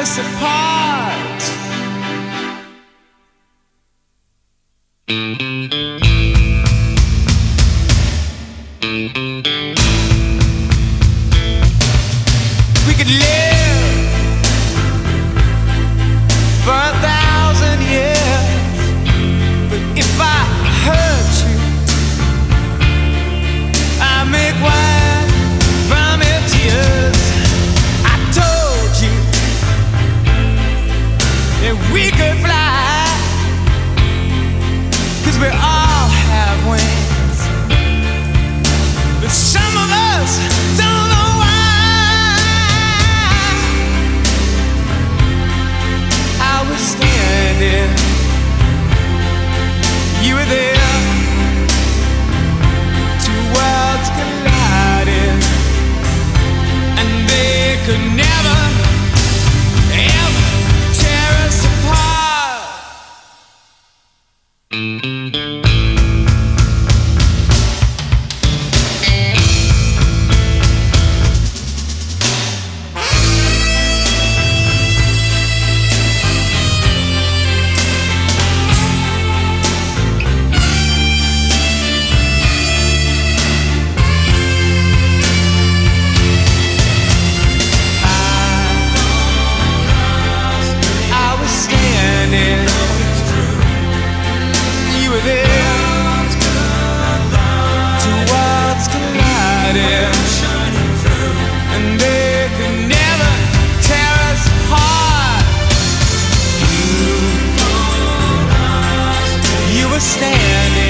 us apart. We could live. we all have wings. But some of us don't know why. I was standing, you were there. Two worlds and they could never, ever tear us apart. and they can never tear us apart. You were standing.